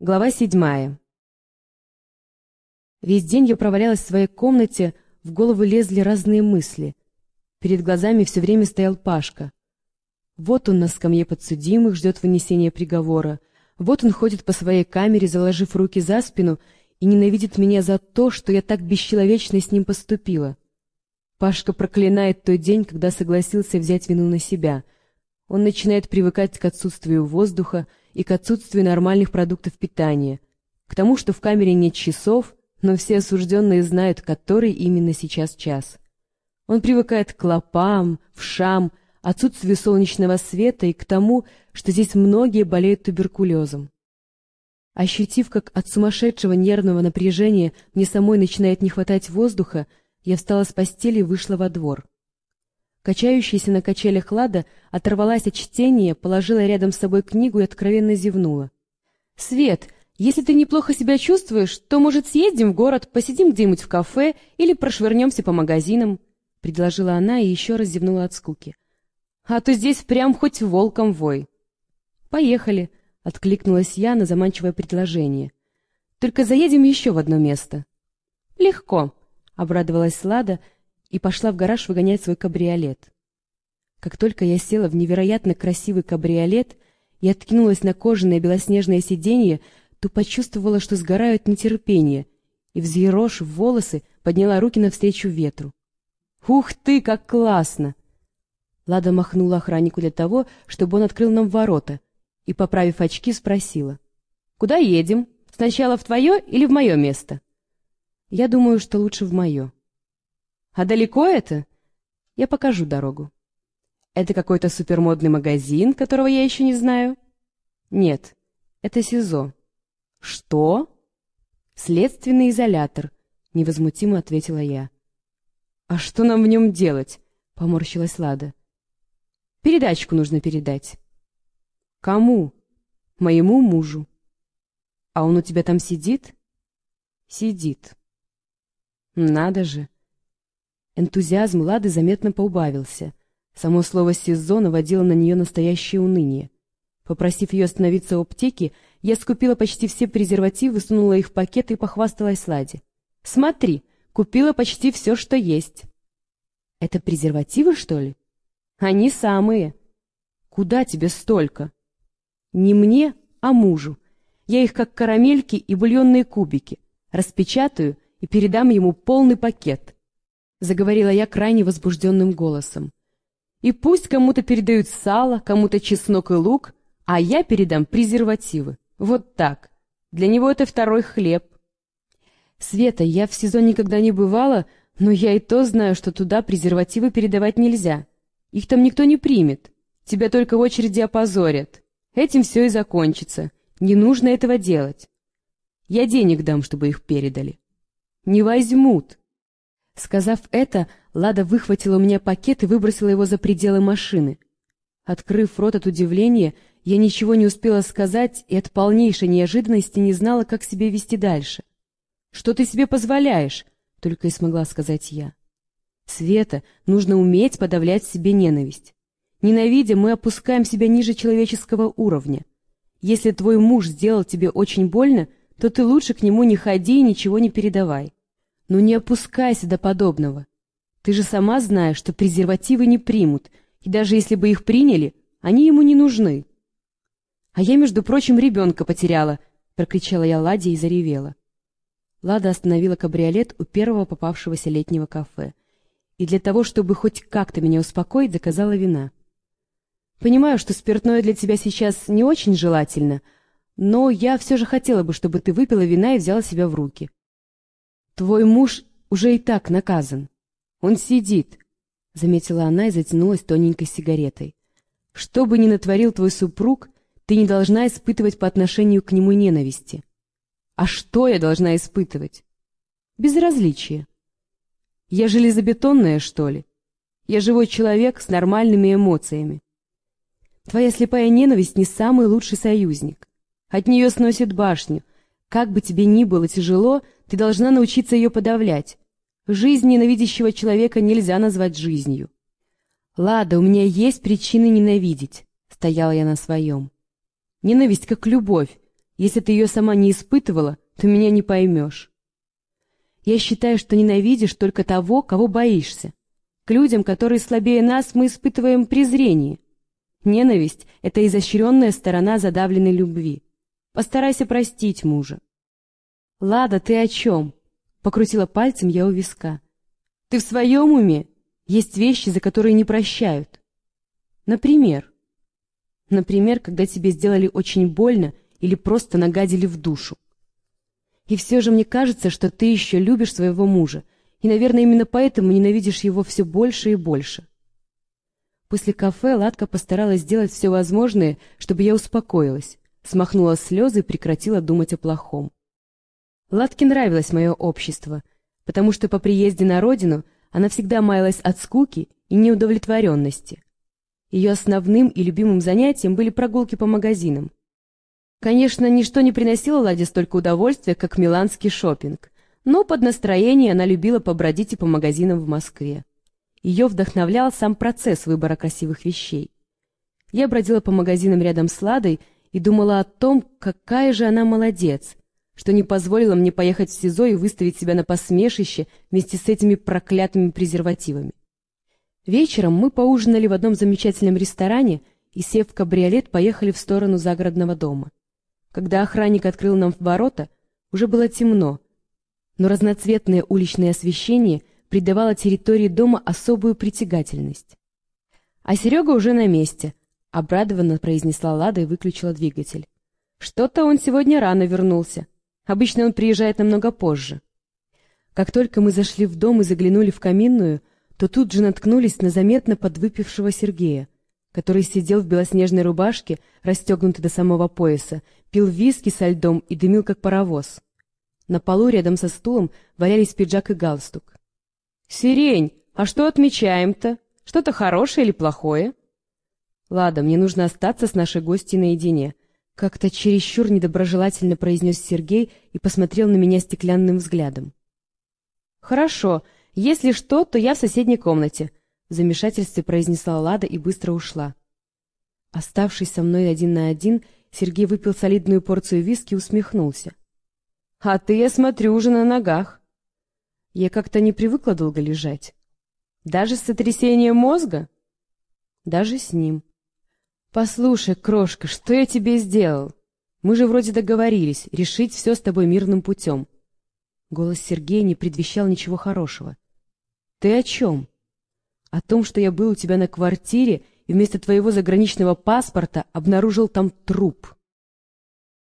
Глава седьмая. Весь день я провалялась в своей комнате, в голову лезли разные мысли. Перед глазами все время стоял Пашка. Вот он на скамье подсудимых ждет вынесения приговора. Вот он ходит по своей камере, заложив руки за спину, и ненавидит меня за то, что я так бесчеловечно с ним поступила. Пашка проклинает тот день, когда согласился взять вину на себя. Он начинает привыкать к отсутствию воздуха, и к отсутствию нормальных продуктов питания, к тому, что в камере нет часов, но все осужденные знают, который именно сейчас час. Он привыкает к клопам, вшам, отсутствию солнечного света и к тому, что здесь многие болеют туберкулезом. Ощутив, как от сумасшедшего нервного напряжения мне самой начинает не хватать воздуха, я встала с постели и вышла во двор. Качающаяся на качелях Лада оторвалась от чтения, положила рядом с собой книгу и откровенно зевнула. «Свет, если ты неплохо себя чувствуешь, то, может, съездим в город, посидим где-нибудь в кафе или прошвырнемся по магазинам?» — предложила она и еще раз зевнула от скуки. «А то здесь прям хоть волком вой». «Поехали», — откликнулась я на заманчивое предложение. «Только заедем еще в одно место». «Легко», — обрадовалась Лада, — и пошла в гараж выгонять свой кабриолет. Как только я села в невероятно красивый кабриолет и откинулась на кожаное белоснежное сиденье, то почувствовала, что сгораю от нетерпения, и, взъерошив волосы, подняла руки навстречу ветру. «Ух ты, как классно!» Лада махнула охраннику для того, чтобы он открыл нам ворота, и, поправив очки, спросила. «Куда едем? Сначала в твое или в мое место?» «Я думаю, что лучше в мое». А далеко это? Я покажу дорогу. Это какой-то супермодный магазин, которого я еще не знаю? Нет, это СИЗО. Что? Следственный изолятор, невозмутимо ответила я. А что нам в нем делать? Поморщилась Лада. Передачку нужно передать. Кому? Моему мужу. А он у тебя там сидит? Сидит. Надо же. Энтузиазм Лады заметно поубавился. Само слово «СИЗО» наводило на нее настоящее уныние. Попросив ее остановиться у аптеки, я скупила почти все презервативы, сунула их в пакет и похвасталась Ладе. «Смотри, купила почти все, что есть». «Это презервативы, что ли?» «Они самые». «Куда тебе столько?» «Не мне, а мужу. Я их как карамельки и бульонные кубики. Распечатаю и передам ему полный пакет». — заговорила я крайне возбужденным голосом. «И пусть кому-то передают сало, кому-то чеснок и лук, а я передам презервативы. Вот так. Для него это второй хлеб». «Света, я в сезон никогда не бывала, но я и то знаю, что туда презервативы передавать нельзя. Их там никто не примет. Тебя только в очереди опозорят. Этим все и закончится. Не нужно этого делать. Я денег дам, чтобы их передали». «Не возьмут», Сказав это, Лада выхватила у меня пакет и выбросила его за пределы машины. Открыв рот от удивления, я ничего не успела сказать и от полнейшей неожиданности не знала, как себя вести дальше. «Что ты себе позволяешь?» — только и смогла сказать я. «Света, нужно уметь подавлять в себе ненависть. Ненавидя, мы опускаем себя ниже человеческого уровня. Если твой муж сделал тебе очень больно, то ты лучше к нему не ходи и ничего не передавай. Ну не опускайся до подобного. Ты же сама знаешь, что презервативы не примут, и даже если бы их приняли, они ему не нужны. А я, между прочим, ребенка потеряла, — прокричала я Ладе и заревела. Лада остановила кабриолет у первого попавшегося летнего кафе. И для того, чтобы хоть как-то меня успокоить, заказала вина. Понимаю, что спиртное для тебя сейчас не очень желательно, но я все же хотела бы, чтобы ты выпила вина и взяла себя в руки. Твой муж уже и так наказан. Он сидит, — заметила она и затянулась тоненькой сигаретой. Что бы ни натворил твой супруг, ты не должна испытывать по отношению к нему ненависти. А что я должна испытывать? Безразличие. Я железобетонная, что ли? Я живой человек с нормальными эмоциями. Твоя слепая ненависть не самый лучший союзник. От нее сносит башню, как бы тебе ни было тяжело, ты должна научиться ее подавлять. Жизнь ненавидящего человека нельзя назвать жизнью. «Лада, у меня есть причины ненавидеть», — стояла я на своем. «Ненависть как любовь. Если ты ее сама не испытывала, то меня не поймешь. Я считаю, что ненавидишь только того, кого боишься. К людям, которые слабее нас, мы испытываем презрение. Ненависть — это изощренная сторона задавленной любви. Постарайся простить мужа. «Лада, ты о чем?» — покрутила пальцем я у виска. «Ты в своем уме? Есть вещи, за которые не прощают. Например? Например, когда тебе сделали очень больно или просто нагадили в душу. И все же мне кажется, что ты еще любишь своего мужа, и, наверное, именно поэтому ненавидишь его все больше и больше. После кафе Ладка постаралась сделать все возможное, чтобы я успокоилась, смахнула слезы и прекратила думать о плохом. Ладке нравилось мое общество, потому что по приезде на родину она всегда маялась от скуки и неудовлетворенности. Ее основным и любимым занятием были прогулки по магазинам. Конечно, ничто не приносило Ладе столько удовольствия, как миланский шопинг, но под настроение она любила побродить и по магазинам в Москве. Ее вдохновлял сам процесс выбора красивых вещей. Я бродила по магазинам рядом с Ладой и думала о том, какая же она молодец, что не позволила мне поехать в СИЗО и выставить себя на посмешище вместе с этими проклятыми презервативами. Вечером мы поужинали в одном замечательном ресторане и, сев в кабриолет, поехали в сторону загородного дома. Когда охранник открыл нам ворота, уже было темно, но разноцветное уличное освещение — придавала территории дома особую притягательность. «А Серега уже на месте», — обрадованно произнесла Лада и выключила двигатель. «Что-то он сегодня рано вернулся. Обычно он приезжает намного позже». Как только мы зашли в дом и заглянули в каминную, то тут же наткнулись на заметно подвыпившего Сергея, который сидел в белоснежной рубашке, расстегнутой до самого пояса, пил виски со льдом и дымил, как паровоз. На полу рядом со стулом валялись пиджак и галстук. «Сирень, а что отмечаем-то? Что-то хорошее или плохое?» «Лада, мне нужно остаться с нашей гостьей наедине», — как-то чересчур недоброжелательно произнес Сергей и посмотрел на меня стеклянным взглядом. «Хорошо, если что, то я в соседней комнате», — в замешательстве произнесла Лада и быстро ушла. Оставшись со мной один на один, Сергей выпил солидную порцию виски и усмехнулся. «А ты, я смотрю, уже на ногах». Я как-то не привыкла долго лежать. Даже с сотрясением мозга? Даже с ним. Послушай, крошка, что я тебе сделал? Мы же вроде договорились решить все с тобой мирным путем. Голос Сергея не предвещал ничего хорошего. Ты о чем? О том, что я был у тебя на квартире и вместо твоего заграничного паспорта обнаружил там труп.